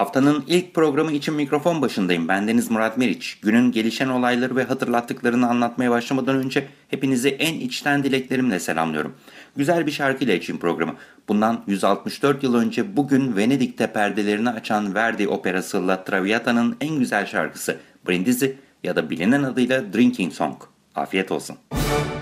Haftanın ilk programı için mikrofon başındayım. Bendeniz Murat Meriç. Günün gelişen olayları ve hatırlattıklarını anlatmaya başlamadan önce hepinizi en içten dileklerimle selamlıyorum. Güzel bir şarkıyla açayım programı. Bundan 164 yıl önce bugün Venedik'te perdelerini açan Verdi operası La Traviata'nın en güzel şarkısı Brindisi ya da bilinen adıyla Drinking Song. Afiyet olsun. poiché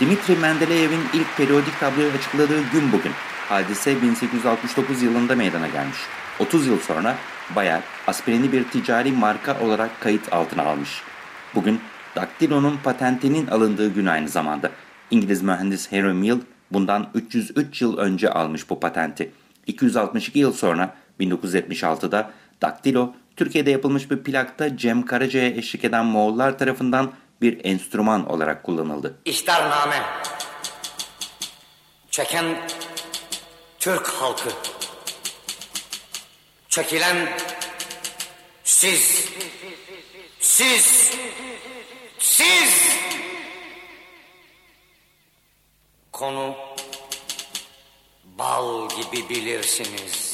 Dimitri Mendeleyev'in ilk periyodik tabloyu açıkladığı gün bugün. Hadise 1869 yılında meydana gelmiş. 30 yıl sonra Bayer aspirini bir ticari marka olarak kayıt altına almış. Bugün daktilonun patentinin alındığı gün aynı zamanda. İngiliz mühendis Harry Mill bundan 303 yıl önce almış bu patenti. 262 yıl sonra 1976'da daktilo Türkiye'de yapılmış bir plakta Cem Karaca'ya eşlik eden Moğollar tarafından bir enstrüman olarak kullanıldı. İhtarname. Çeken Türk halkı. Çekilen siz. Siz. Siz. Konu bal gibi bilirsiniz.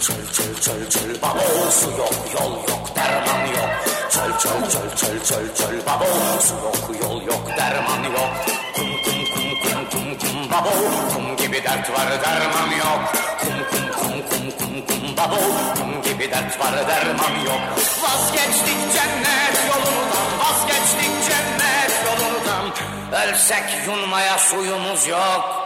Çöl çöl babo Su yok yol yok derman yok. Çöl çöl çöl çöl çöl çöl. Babo Su yok yol yok derman yok. Kum kum kum kum kum kum. Babo Kum gibi dert var derman yok. Kum kum kum kum kum kum. Babo Kum gibi dert var derman yok. Vazgeçtik cennet yolundan Vazgeçtik cennet yolundan. Ölsek yunmaya suyumuz yok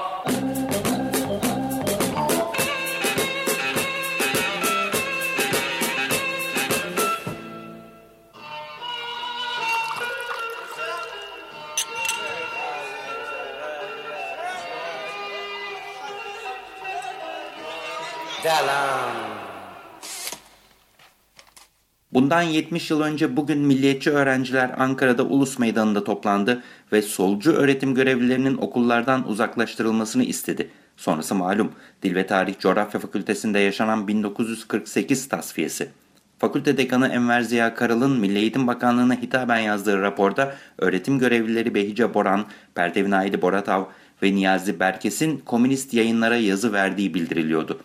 Delam. Bundan 70 yıl önce bugün milliyetçi öğrenciler Ankara'da Ulus Meydanı'nda toplandı ve solcu öğretim görevlilerinin okullardan uzaklaştırılmasını istedi. Sonrası malum Dil ve Tarih Coğrafya Fakültesinde yaşanan 1948 tasfiyesi. Fakülte dekanı Enver Ziya Karal'ın Milli Eğitim Bakanlığı'na hitaben yazdığı raporda öğretim görevlileri Behice Boran, Perdevin Aili Boratav ve Niyazi Berkes'in komünist yayınlara yazı verdiği bildiriliyordu.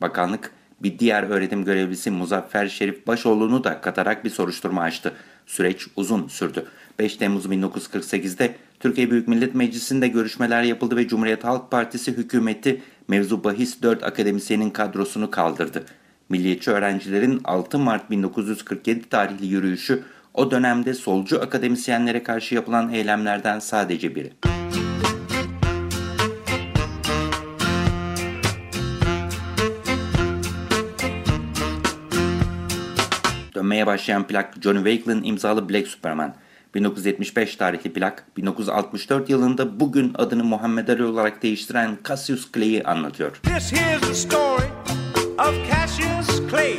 Bakanlık bir diğer öğretim görevlisi Muzaffer Şerif Başoğlu'nu da katarak bir soruşturma açtı. Süreç uzun sürdü. 5 Temmuz 1948'de Türkiye Büyük Millet Meclisi'nde görüşmeler yapıldı ve Cumhuriyet Halk Partisi hükümeti mevzu bahis 4 akademisyenin kadrosunu kaldırdı. Milliyetçi öğrencilerin 6 Mart 1947 tarihli yürüyüşü o dönemde solcu akademisyenlere karşı yapılan eylemlerden sadece biri. Dönmeye başlayan plak Johnny Wakeland imzalı Black Superman. 1975 tarihli plak 1964 yılında bugün adını Muhammed Ali olarak değiştiren Cassius Clay'i anlatıyor. This here's the story of Cassius Clay,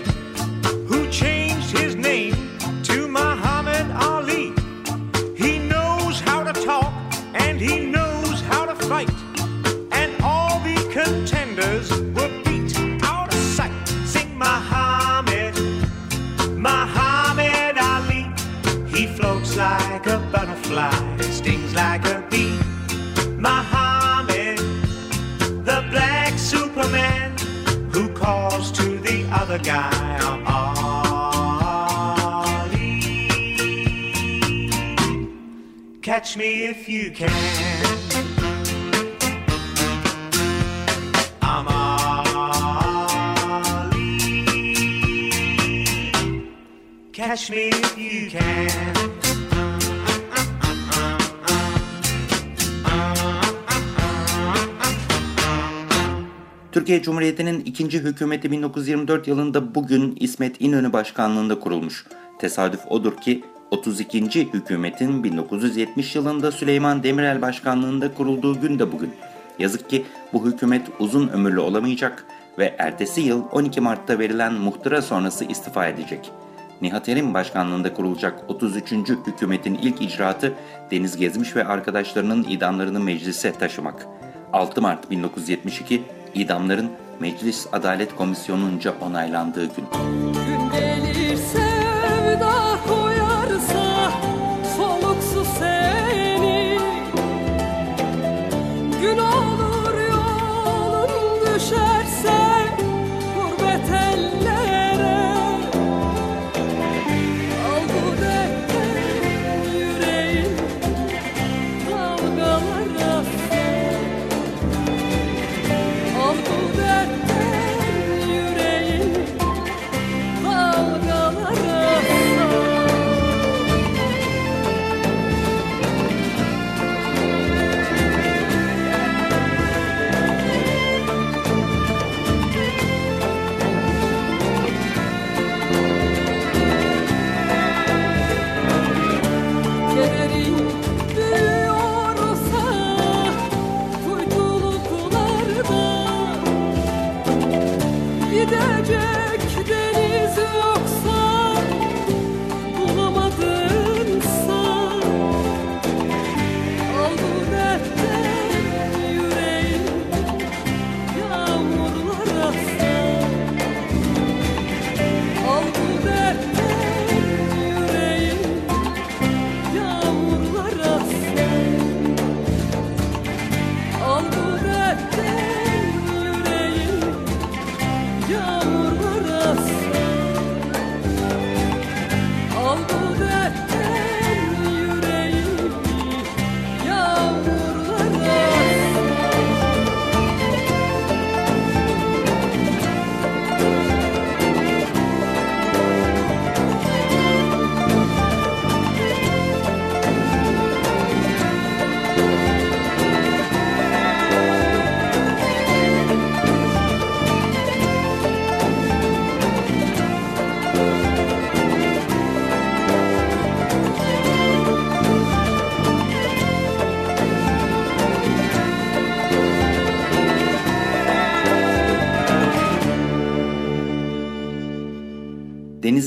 Catch me if you can. Türkiye Cumhuriyeti'nin ikinci hükümeti 1924 yılında bugün İsmet İnönü başkanlığında kurulmuş. Tesadüf odur ki 32. hükümetin 1970 yılında Süleyman Demirel başkanlığında kurulduğu gün de bugün. Yazık ki bu hükümet uzun ömürlü olamayacak ve ertesi yıl 12 Mart'ta verilen muhtıra sonrası istifa edecek. Nihat Erim başkanlığında kurulacak 33. hükümetin ilk icraatı Deniz Gezmiş ve arkadaşlarının idamlarını meclise taşımak. 6 Mart 1972 idamların Meclis Adalet Komisyonu'nca onaylandığı gün.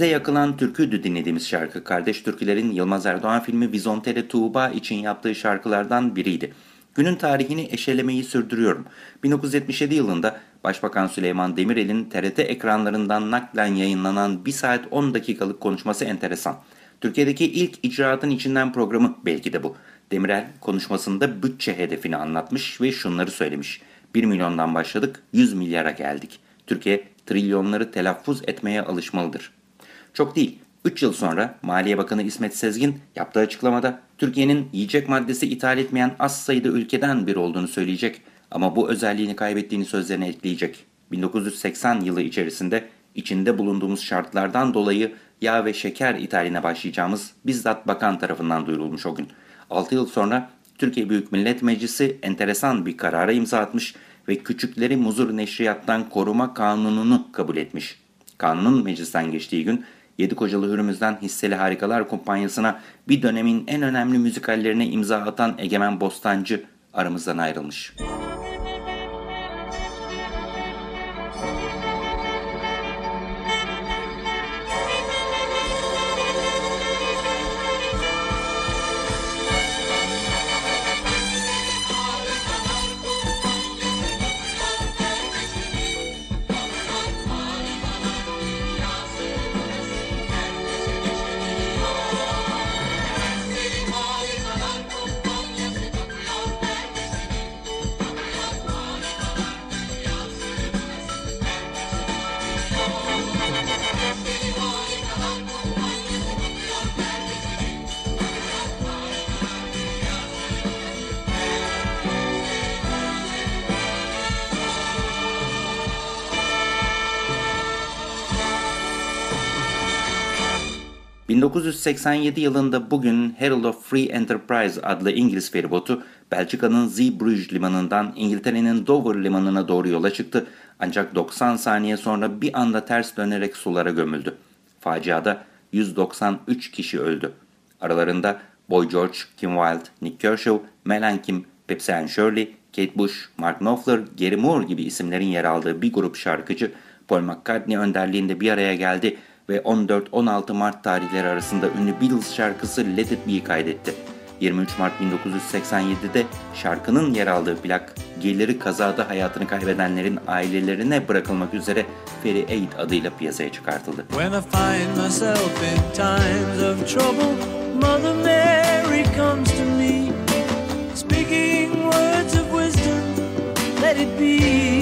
Denize yakılan türküydü dinlediğimiz şarkı. Kardeş Türküler'in Yılmaz Erdoğan filmi Vizontere Tuğba için yaptığı şarkılardan biriydi. Günün tarihini eşelemeyi sürdürüyorum. 1977 yılında Başbakan Süleyman Demirel'in TRT ekranlarından naklen yayınlanan 1 saat 10 dakikalık konuşması enteresan. Türkiye'deki ilk icraatın içinden programı belki de bu. Demirel konuşmasında bütçe hedefini anlatmış ve şunları söylemiş. 1 milyondan başladık 100 milyara geldik. Türkiye trilyonları telaffuz etmeye alışmalıdır. Çok değil. 3 yıl sonra Maliye Bakanı İsmet Sezgin yaptığı açıklamada Türkiye'nin yiyecek maddesi ithal etmeyen az sayıda ülkeden biri olduğunu söyleyecek ama bu özelliğini kaybettiğini sözlerine ekleyecek. 1980 yılı içerisinde içinde bulunduğumuz şartlardan dolayı yağ ve şeker ithaline başlayacağımız bizzat bakan tarafından duyurulmuş o gün. 6 yıl sonra Türkiye Büyük Millet Meclisi enteresan bir karara imza atmış ve küçükleri muzur neşriyattan koruma kanununu kabul etmiş. Kanunun meclisten geçtiği gün Yedi Kocalı Hürümüz'den Hisseli Harikalar Kumpanyası'na bir dönemin en önemli müzikallerine imza atan Egemen Bostancı aramızdan ayrılmış. 1987 yılında bugün Herald of Free Enterprise adlı İngiliz feribotu Belçika'nın Zeebrugge limanından İngiltere'nin Dover limanına doğru yola çıktı ancak 90 saniye sonra bir anda ters dönerek sulara gömüldü. Faciada 193 kişi öldü. Aralarında Boy George, Kim Wilde, Nick Kershaw, Mel Ankim, Pepsi and Shirley, Kate Bush, Mark Knopfler, Gary Moore gibi isimlerin yer aldığı bir grup şarkıcı Paul McCartney önderliğinde bir araya geldi ve 14-16 Mart tarihleri arasında ünlü Beatles şarkısı Let It Be'yi kaydetti. 23 Mart 1987'de şarkının yer aldığı plak geliri kazada hayatını kaybedenlerin ailelerine bırakılmak üzere Ferry Aid adıyla piyasaya çıkartıldı. When I find myself in times of trouble, Mother Mary comes to me, speaking words of wisdom, let it be.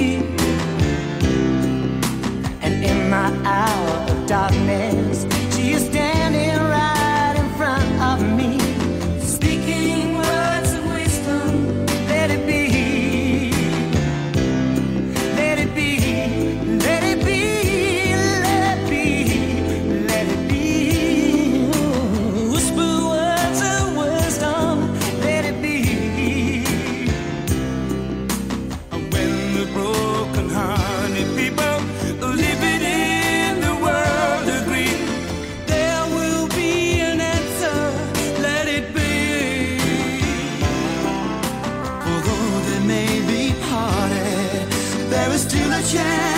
Chance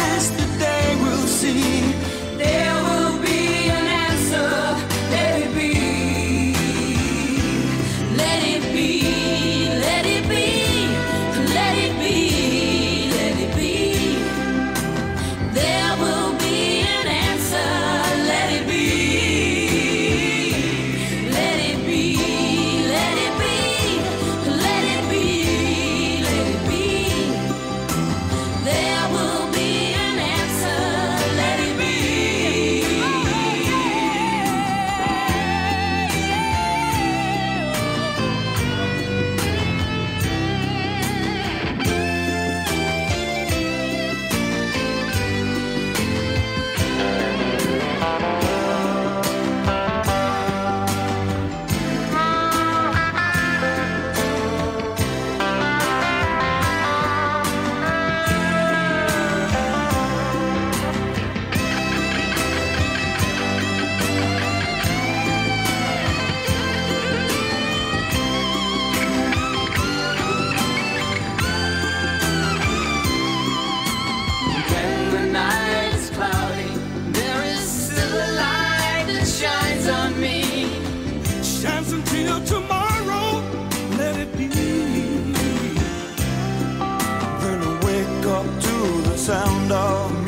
sound of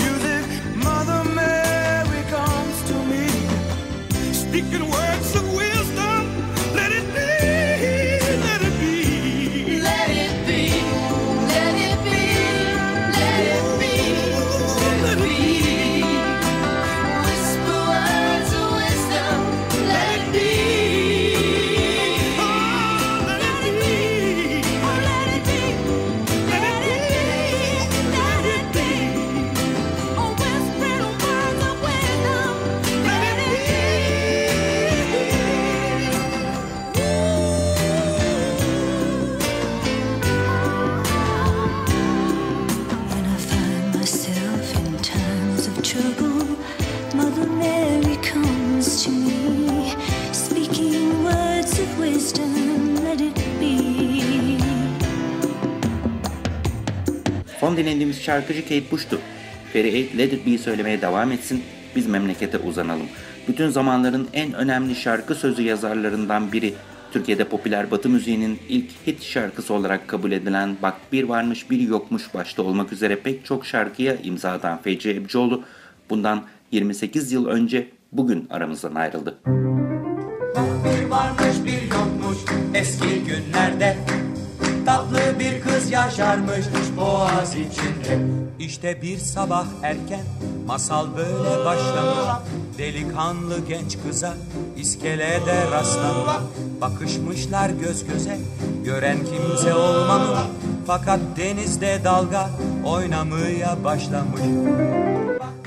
şarkıcı Kate Bush'tu. Feri Let It Be söylemeye devam etsin, biz memlekete uzanalım. Bütün zamanların en önemli şarkı sözü yazarlarından biri. Türkiye'de popüler batı müziğinin ilk hit şarkısı olarak kabul edilen Bak Bir Varmış Bir Yokmuş başta olmak üzere pek çok şarkıya imza atan Feci Ebcioğlu bundan 28 yıl önce bugün aramızdan ayrıldı. Bir varmış bir yokmuş eski günlerde Tatlı bir kız yaşarmış boğaz içinde. İşte bir sabah erken masal böyle başlamış. Delikanlı genç kıza iskelede rastlamış. Bakışmışlar göz göze gören kimse olmamış. Fakat denizde dalga oynamaya başlamış.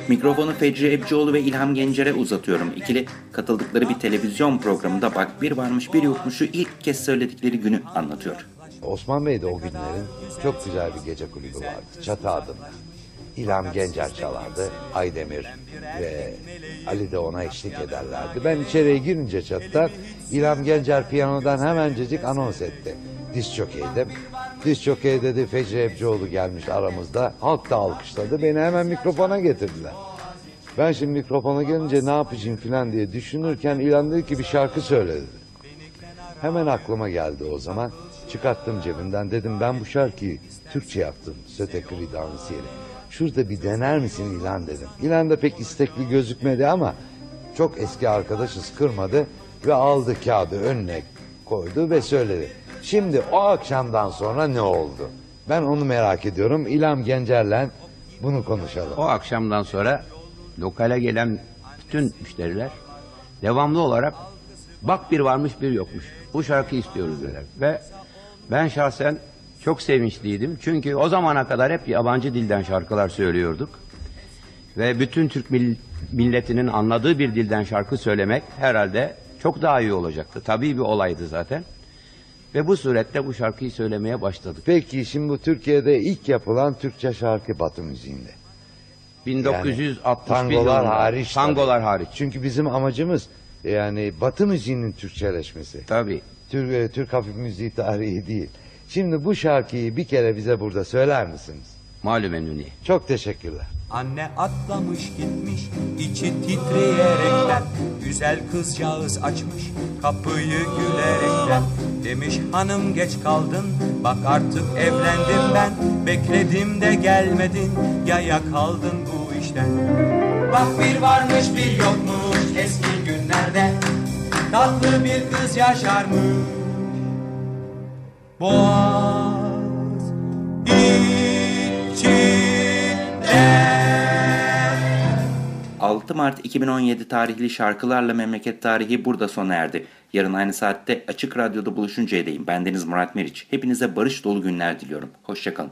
Mikrofonu Fecri Ebcioğlu ve İlham Gencer'e uzatıyorum. İkili katıldıkları bir televizyon programında Bak Bir Varmış Bir Yokmuş'u ilk kez söyledikleri günü anlatıyor. Osman Bey'de o günlerin çok güzel bir gece kulübü vardı. Çatı adında. İlham Gencer çalardı. Aydemir ve Ali de ona eşlik ederlerdi. Ben içeriye girince çatıdan İlham Gencer piyanodan hemencecik anons etti. Diz çökeydim. Diz çökey dedi Fecri Ebcioğlu gelmiş aramızda. Halk da alkışladı. Beni hemen mikrofona getirdiler. Ben şimdi mikrofona gelince ne yapacağım falan diye düşünürken İlhan dedi ki bir şarkı söyle dedi. Hemen aklıma geldi o zaman. Çıkarttım cebimden dedim ben bu şarkıyı Türkçe yaptım. Sötekri dansiyeli. Şurada bir dener misin İlhan dedim. İlhan da pek istekli gözükmedi ama çok eski arkadaşız kırmadı ve aldı kağıdı önüne koydu ve söyledi. Şimdi o akşamdan sonra ne oldu? Ben onu merak ediyorum. İlham Gencer'le bunu konuşalım. O akşamdan sonra lokale gelen bütün müşteriler devamlı olarak bak bir varmış bir yokmuş. Bu şarkı istiyoruz dediler. Ve ben şahsen çok sevinçliydim. Çünkü o zamana kadar hep yabancı dilden şarkılar söylüyorduk. Ve bütün Türk mil- milletinin anladığı bir dilden şarkı söylemek herhalde çok daha iyi olacaktı. Tabii bir olaydı zaten. Ve bu surette bu şarkıyı söylemeye başladık. Peki şimdi bu Türkiye'de ilk yapılan Türkçe şarkı Batı müziğinde. 1961 tangolar yılında. hariç. Tangolar tabii. hariç. Çünkü bizim amacımız yani Batı müziğinin Türkçeleşmesi. Tabii. Türk, e, Türk hafif müziği tarihi değil. Şimdi bu şarkıyı bir kere bize burada söyler misiniz? Malum Emnuni. Çok teşekkürler. Anne atlamış gitmiş içi titreyerekten Güzel kızcağız açmış kapıyı gülerekten Demiş hanım geç kaldın bak artık evlendim ben Bekledim de gelmedin yaya kaldın bu işten Bak bir varmış bir yokmuş eski günlerde Tatlı bir kız yaşarmış Boğaz içinde 6 Mart 2017 tarihli şarkılarla memleket tarihi burada sona erdi. Yarın aynı saatte Açık Radyo'da buluşuncaya değin. Bendeniz Murat Meriç. Hepinize barış dolu günler diliyorum. Hoşçakalın.